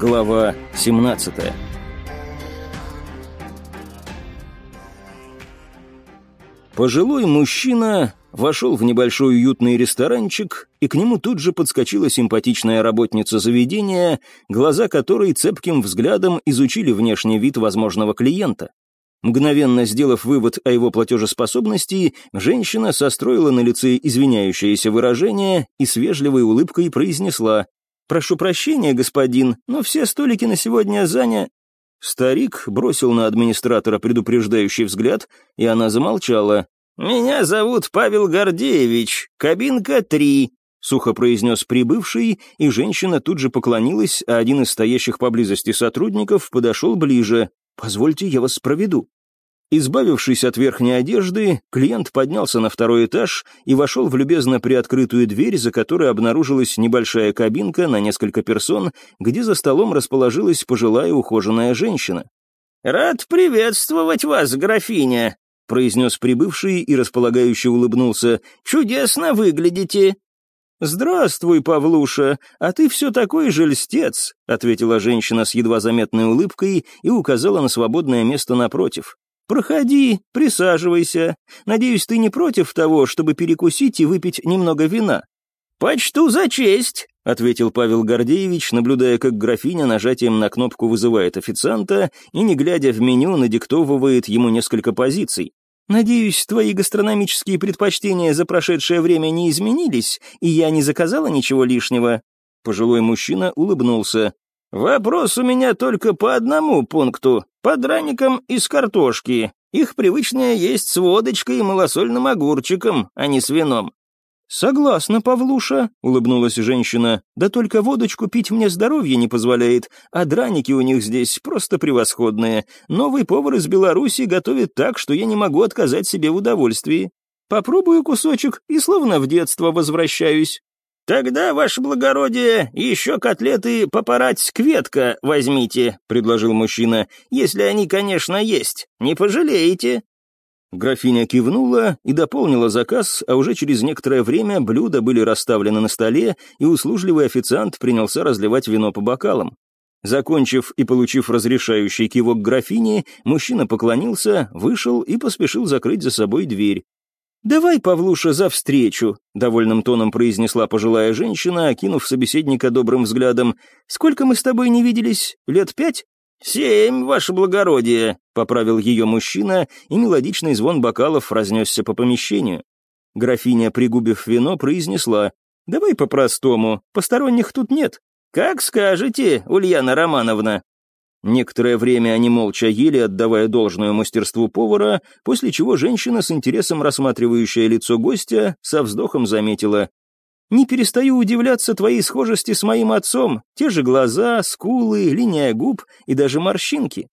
Глава 17 Пожилой мужчина вошел в небольшой уютный ресторанчик, и к нему тут же подскочила симпатичная работница заведения, глаза которой цепким взглядом изучили внешний вид возможного клиента. Мгновенно сделав вывод о его платежеспособности, женщина состроила на лице извиняющееся выражение и с вежливой улыбкой произнесла «Прошу прощения, господин, но все столики на сегодня заня...» Старик бросил на администратора предупреждающий взгляд, и она замолчала. «Меня зовут Павел Гордеевич, кабинка 3», — сухо произнес прибывший, и женщина тут же поклонилась, а один из стоящих поблизости сотрудников подошел ближе. «Позвольте, я вас проведу». Избавившись от верхней одежды, клиент поднялся на второй этаж и вошел в любезно приоткрытую дверь, за которой обнаружилась небольшая кабинка на несколько персон, где за столом расположилась пожилая ухоженная женщина. «Рад приветствовать вас, графиня», — произнес прибывший и располагающий улыбнулся. «Чудесно выглядите». «Здравствуй, Павлуша, а ты все такой же льстец», — ответила женщина с едва заметной улыбкой и указала на свободное место напротив. «Проходи, присаживайся. Надеюсь, ты не против того, чтобы перекусить и выпить немного вина?» «Почту за честь», — ответил Павел Гордеевич, наблюдая, как графиня нажатием на кнопку вызывает официанта и, не глядя в меню, надиктовывает ему несколько позиций. «Надеюсь, твои гастрономические предпочтения за прошедшее время не изменились, и я не заказала ничего лишнего?» Пожилой мужчина улыбнулся. «Вопрос у меня только по одному пункту. По драникам из картошки. Их привычнее есть с водочкой и малосольным огурчиком, а не с вином». «Согласна, Павлуша», — улыбнулась женщина. «Да только водочку пить мне здоровье не позволяет, а драники у них здесь просто превосходные. Новый повар из Беларуси готовит так, что я не могу отказать себе в удовольствии. Попробую кусочек и словно в детство возвращаюсь». «Тогда, ваше благородие, еще котлеты попарать кветка возьмите», — предложил мужчина, «если они, конечно, есть. Не пожалеете». Графиня кивнула и дополнила заказ, а уже через некоторое время блюда были расставлены на столе, и услужливый официант принялся разливать вино по бокалам. Закончив и получив разрешающий кивок графини, мужчина поклонился, вышел и поспешил закрыть за собой дверь. «Давай, Павлуша, за встречу», — довольным тоном произнесла пожилая женщина, окинув собеседника добрым взглядом. «Сколько мы с тобой не виделись? Лет пять?» «Семь, ваше благородие», — поправил ее мужчина, и мелодичный звон бокалов разнесся по помещению. Графиня, пригубив вино, произнесла, «Давай по-простому, посторонних тут нет». «Как скажете, Ульяна Романовна», Некоторое время они молча ели, отдавая должное мастерству повара, после чего женщина, с интересом рассматривающая лицо гостя, со вздохом заметила. «Не перестаю удивляться твоей схожести с моим отцом. Те же глаза, скулы, линия губ и даже морщинки».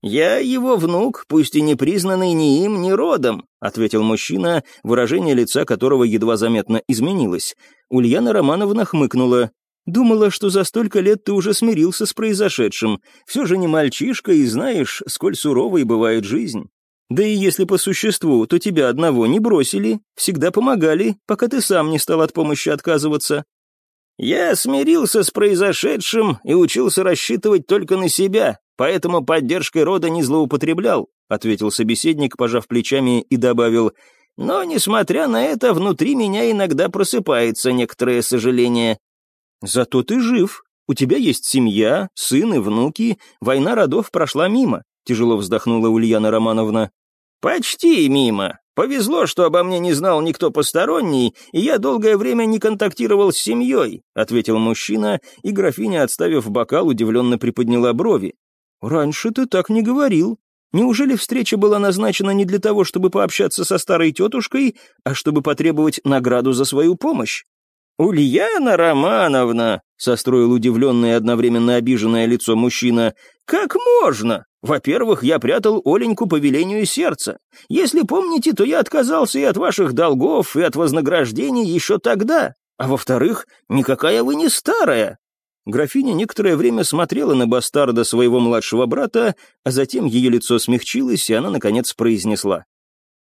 «Я его внук, пусть и не признанный ни им, ни родом», — ответил мужчина, выражение лица которого едва заметно изменилось. Ульяна Романовна хмыкнула. Думала, что за столько лет ты уже смирился с произошедшим. Все же не мальчишка, и знаешь, сколь суровой бывает жизнь. Да и если по существу, то тебя одного не бросили, всегда помогали, пока ты сам не стал от помощи отказываться. Я смирился с произошедшим и учился рассчитывать только на себя, поэтому поддержкой рода не злоупотреблял, ответил собеседник, пожав плечами и добавил, но, несмотря на это, внутри меня иногда просыпается некоторое сожаление. Зато ты жив. У тебя есть семья, сын и внуки. Война родов прошла мимо», — тяжело вздохнула Ульяна Романовна. «Почти мимо. Повезло, что обо мне не знал никто посторонний, и я долгое время не контактировал с семьей», — ответил мужчина, и графиня, отставив бокал, удивленно приподняла брови. «Раньше ты так не говорил. Неужели встреча была назначена не для того, чтобы пообщаться со старой тетушкой, а чтобы потребовать награду за свою помощь?» «Ульяна Романовна!» — состроил удивленное и одновременно обиженное лицо мужчина. «Как можно? Во-первых, я прятал Оленьку по велению сердца. Если помните, то я отказался и от ваших долгов, и от вознаграждений еще тогда. А во-вторых, никакая вы не старая». Графиня некоторое время смотрела на бастарда своего младшего брата, а затем ее лицо смягчилось, и она, наконец, произнесла.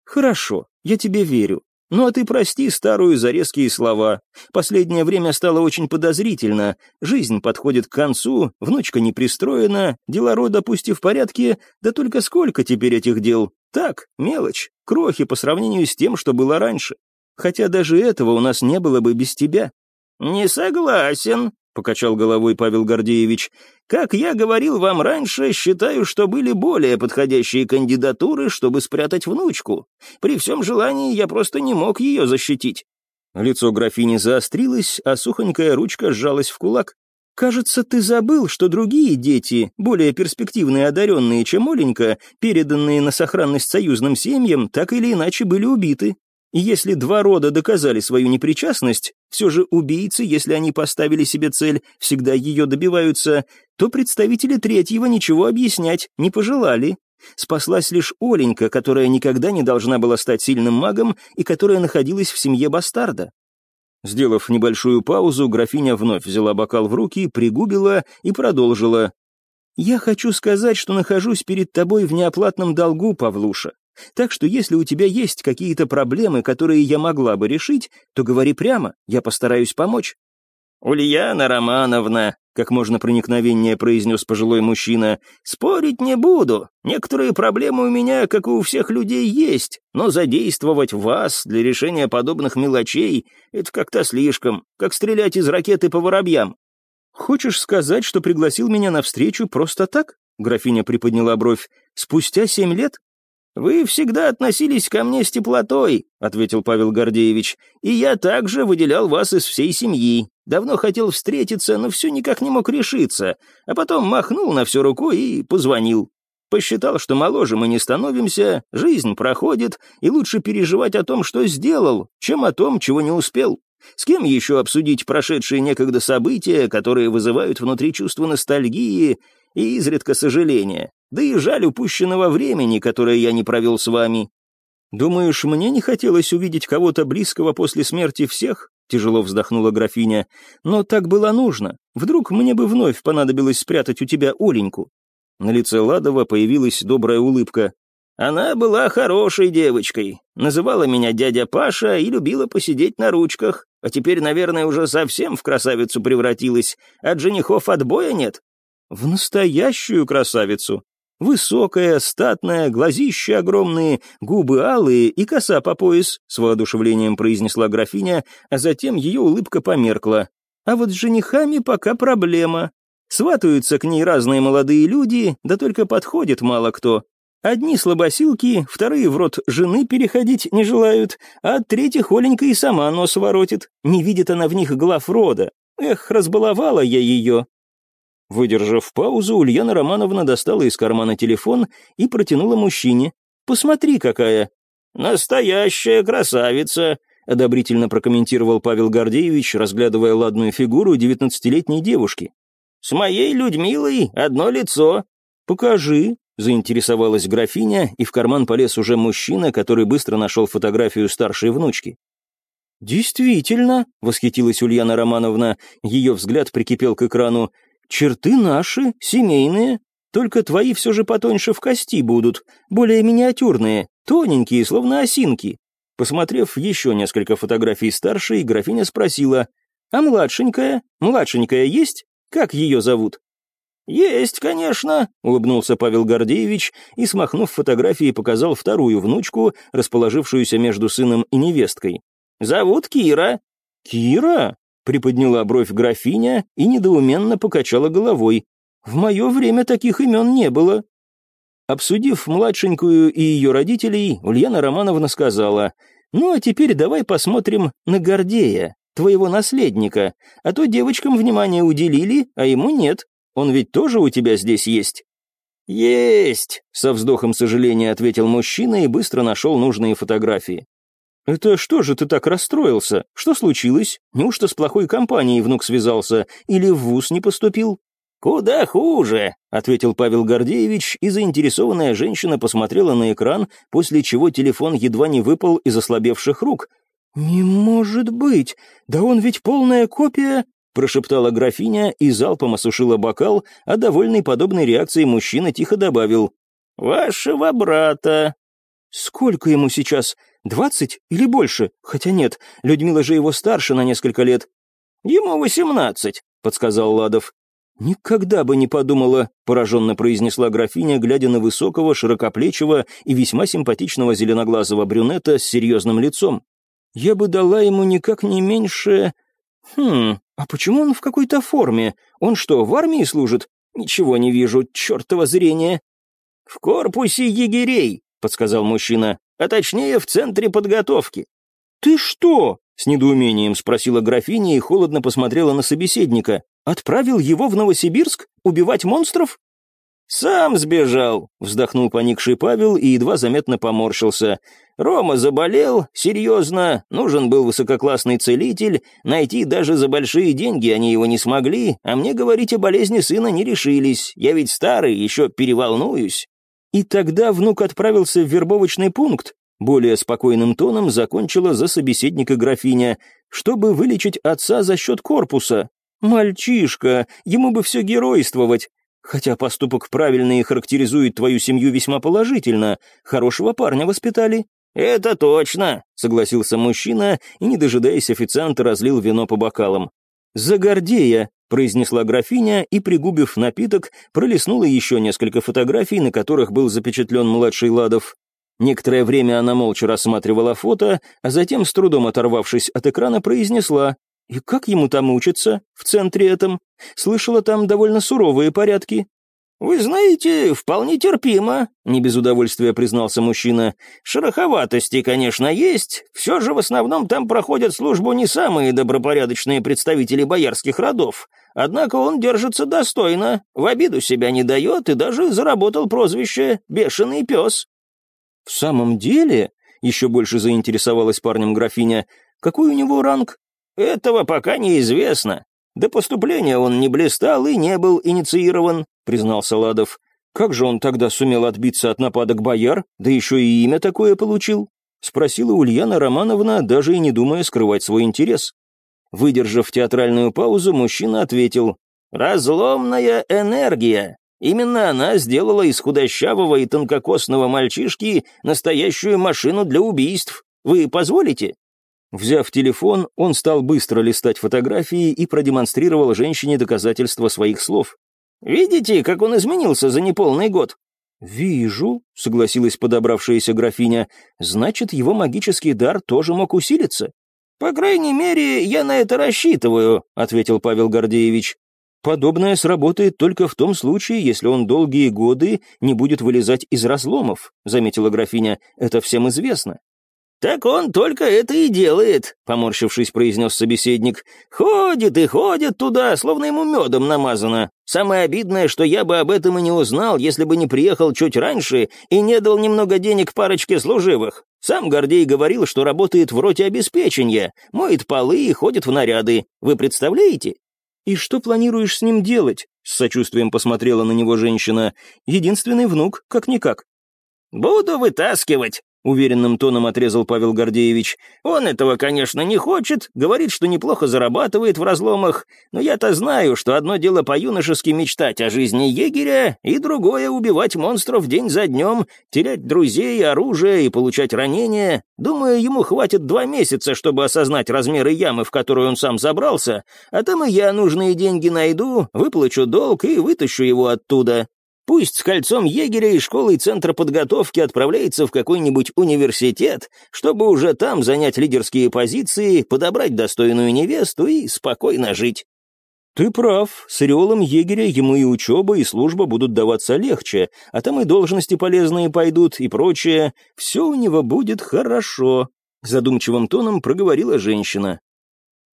«Хорошо, я тебе верю. Ну а ты прости старую за резкие слова. Последнее время стало очень подозрительно. Жизнь подходит к концу, внучка не пристроена, дела рода пусть и в порядке, да только сколько теперь этих дел? Так, мелочь, крохи по сравнению с тем, что было раньше. Хотя даже этого у нас не было бы без тебя». «Не согласен», — покачал головой Павел Гордеевич. «Как я говорил вам раньше, считаю, что были более подходящие кандидатуры, чтобы спрятать внучку. При всем желании я просто не мог ее защитить». Лицо графини заострилось, а сухонькая ручка сжалась в кулак. «Кажется, ты забыл, что другие дети, более перспективные и одаренные, чем Оленька, переданные на сохранность союзным семьям, так или иначе были убиты. Если два рода доказали свою непричастность, все же убийцы, если они поставили себе цель, всегда ее добиваются, то представители третьего ничего объяснять не пожелали. Спаслась лишь Оленька, которая никогда не должна была стать сильным магом и которая находилась в семье бастарда. Сделав небольшую паузу, графиня вновь взяла бокал в руки, пригубила и продолжила. «Я хочу сказать, что нахожусь перед тобой в неоплатном долгу, Павлуша. Так что если у тебя есть какие-то проблемы, которые я могла бы решить, то говори прямо, я постараюсь помочь». «Ульяна Романовна», — как можно проникновеннее произнес пожилой мужчина, «спорить не буду. Некоторые проблемы у меня, как и у всех людей, есть, но задействовать вас для решения подобных мелочей — это как-то слишком, как стрелять из ракеты по воробьям». «Хочешь сказать, что пригласил меня на встречу просто так?» Графиня приподняла бровь. «Спустя семь лет? «Вы всегда относились ко мне с теплотой», — ответил Павел Гордеевич, «и я также выделял вас из всей семьи. Давно хотел встретиться, но все никак не мог решиться, а потом махнул на все рукой и позвонил. Посчитал, что моложе мы не становимся, жизнь проходит, и лучше переживать о том, что сделал, чем о том, чего не успел. С кем еще обсудить прошедшие некогда события, которые вызывают внутри чувство ностальгии и изредка сожаления? Да и жаль упущенного времени, которое я не провел с вами. Думаешь, мне не хотелось увидеть кого-то близкого после смерти всех? Тяжело вздохнула графиня. Но так было нужно. Вдруг мне бы вновь понадобилось спрятать у тебя Оленьку. На лице Ладова появилась добрая улыбка. Она была хорошей девочкой, называла меня дядя Паша и любила посидеть на ручках, а теперь, наверное, уже совсем в красавицу превратилась. От женихов отбоя нет. В настоящую красавицу. Высокая, статная, глазища огромные, губы алые и коса по пояс, с воодушевлением произнесла графиня, а затем ее улыбка померкла. А вот с женихами пока проблема. Сватаются к ней разные молодые люди, да только подходит мало кто. Одни слабосилки, вторые в рот жены переходить не желают, а третьих Оленька и сама нос воротит. Не видит она в них глав рода. Эх, разбаловала я ее. Выдержав паузу, Ульяна Романовна достала из кармана телефон и протянула мужчине. «Посмотри, какая!» «Настоящая красавица!» — одобрительно прокомментировал Павел Гордеевич, разглядывая ладную фигуру девятнадцатилетней девушки. «С моей Людмилой одно лицо». «Покажи», — заинтересовалась графиня, и в карман полез уже мужчина, который быстро нашел фотографию старшей внучки. «Действительно», — восхитилась Ульяна Романовна, ее взгляд прикипел к экрану, Черты наши, семейные, только твои все же потоньше в кости будут, более миниатюрные, тоненькие, словно осинки». Посмотрев еще несколько фотографий старшей, графиня спросила, «А младшенькая? Младшенькая есть? Как ее зовут?» «Есть, конечно», — улыбнулся Павел Гордеевич и, смахнув фотографии, показал вторую внучку, расположившуюся между сыном и невесткой. «Зовут Кира». «Кира?» Приподняла бровь графиня и недоуменно покачала головой. «В мое время таких имен не было». Обсудив младшенькую и ее родителей, Ульяна Романовна сказала, «Ну а теперь давай посмотрим на Гордея, твоего наследника, а то девочкам внимание уделили, а ему нет. Он ведь тоже у тебя здесь есть». «Есть!» — со вздохом сожаления ответил мужчина и быстро нашел нужные фотографии. «Это что же ты так расстроился? Что случилось? Неужто с плохой компанией внук связался или в вуз не поступил?» «Куда хуже», — ответил Павел Гордеевич, и заинтересованная женщина посмотрела на экран, после чего телефон едва не выпал из ослабевших рук. «Не может быть! Да он ведь полная копия...» — прошептала графиня и залпом осушила бокал, а довольный подобной реакцией мужчина тихо добавил. «Вашего брата». Сколько ему сейчас? Двадцать или больше? Хотя нет, Людмила же его старше на несколько лет. Ему восемнадцать, подсказал Ладов. «Никогда бы не подумала», — пораженно произнесла графиня, глядя на высокого, широкоплечего и весьма симпатичного зеленоглазого брюнета с серьезным лицом. «Я бы дала ему никак не меньше...» «Хм, а почему он в какой-то форме? Он что, в армии служит? Ничего не вижу, чертово зрение». «В корпусе егерей», — подсказал мужчина, «а точнее в центре подготовки». «Ты что?» — с недоумением спросила графиня и холодно посмотрела на собеседника. «Отправил его в Новосибирск? Убивать монстров?» «Сам сбежал», — вздохнул поникший Павел и едва заметно поморщился. «Рома заболел, серьезно, нужен был высококлассный целитель, найти даже за большие деньги они его не смогли, а мне говорить о болезни сына не решились, я ведь старый, еще переволнуюсь». И тогда внук отправился в вербовочный пункт, более спокойным тоном закончила за собеседника графиня, чтобы вылечить отца за счет корпуса. «Мальчишка, ему бы все геройствовать. Хотя поступок правильный и характеризует твою семью весьма положительно. Хорошего парня воспитали». «Это точно», — согласился мужчина и, не дожидаясь официанта, разлил вино по бокалам. «За Гордея», — произнесла графиня и, пригубив напиток, пролистнула еще несколько фотографий, на которых был запечатлен младший Ладов. Некоторое время она молча рассматривала фото, а затем, с трудом оторвавшись от экрана, произнесла «И как ему там учиться, в центре этом? Слышала, там довольно суровые порядки». «Вы знаете, вполне терпимо», — не без удовольствия признался мужчина. «Шероховатости, конечно, есть. Все же в основном там проходят службу не самые добропорядочные представители боярских родов. Однако он держится достойно, в обиду себя не дает и даже заработал прозвище «бешеный пес». «В самом деле?» — еще больше заинтересовалась парнем графиня. «Какой у него ранг?» «Этого пока неизвестно. До поступления он не блистал и не был инициирован», — признался Ладов. «Как же он тогда сумел отбиться от нападок бояр, да еще и имя такое получил?» — спросила Ульяна Романовна, даже и не думая скрывать свой интерес. Выдержав театральную паузу, мужчина ответил. «Разломная энергия. Именно она сделала из худощавого и тонкокосного мальчишки настоящую машину для убийств. Вы позволите?» Взяв телефон, он стал быстро листать фотографии и продемонстрировал женщине доказательства своих слов. «Видите, как он изменился за неполный год?» «Вижу», — согласилась подобравшаяся графиня. «Значит, его магический дар тоже мог усилиться?» «По крайней мере, я на это рассчитываю», — ответил Павел Гордеевич. «Подобное сработает только в том случае, если он долгие годы не будет вылезать из разломов», — заметила графиня. «Это всем известно». «Так он только это и делает», — поморщившись, произнес собеседник. «Ходит и ходит туда, словно ему медом намазано. Самое обидное, что я бы об этом и не узнал, если бы не приехал чуть раньше и не дал немного денег парочке служивых. Сам Гордей говорил, что работает в роте обеспечения, моет полы и ходит в наряды. Вы представляете?» «И что планируешь с ним делать?» — с сочувствием посмотрела на него женщина. «Единственный внук, как-никак». «Буду вытаскивать», — уверенным тоном отрезал Павел Гордеевич. «Он этого, конечно, не хочет, говорит, что неплохо зарабатывает в разломах, но я-то знаю, что одно дело по-юношески мечтать о жизни егеря, и другое — убивать монстров день за днем, терять друзей, оружие и получать ранения. Думаю, ему хватит два месяца, чтобы осознать размеры ямы, в которую он сам забрался, а там и я нужные деньги найду, выплачу долг и вытащу его оттуда. Пусть с кольцом егеря и школой центра подготовки отправляется в какой-нибудь университет, чтобы уже там занять лидерские позиции, подобрать достойную невесту и спокойно жить. «Ты прав, с ореолом егеря ему и учеба, и служба будут даваться легче, а там и должности полезные пойдут, и прочее. Все у него будет хорошо», — задумчивым тоном проговорила женщина.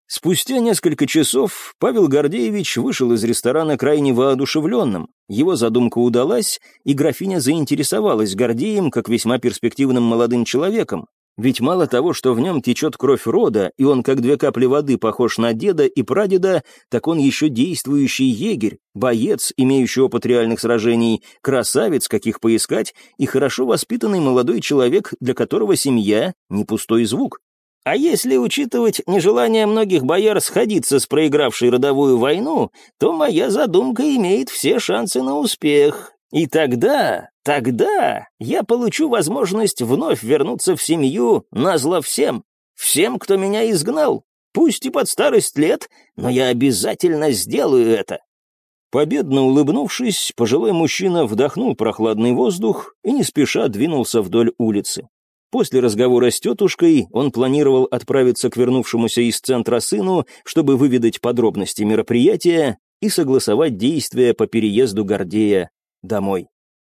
Спустя несколько часов Павел Гордеевич вышел из ресторана крайне воодушевленным. Его задумка удалась, и графиня заинтересовалась Гордеем как весьма перспективным молодым человеком. Ведь мало того, что в нем течет кровь рода, и он как две капли воды похож на деда и прадеда, так он еще действующий егерь, боец, имеющий опыт реальных сражений, красавец, каких поискать, и хорошо воспитанный молодой человек, для которого семья — не пустой звук. А если учитывать нежелание многих бояр сходиться с проигравшей родовую войну, то моя задумка имеет все шансы на успех. И тогда Тогда я получу возможность вновь вернуться в семью назло всем, всем, кто меня изгнал, пусть и под старость лет, но я обязательно сделаю это». Победно улыбнувшись, пожилой мужчина вдохнул прохладный воздух и не спеша двинулся вдоль улицы. После разговора с тетушкой он планировал отправиться к вернувшемуся из центра сыну, чтобы выведать подробности мероприятия и согласовать действия по переезду Гордея домой.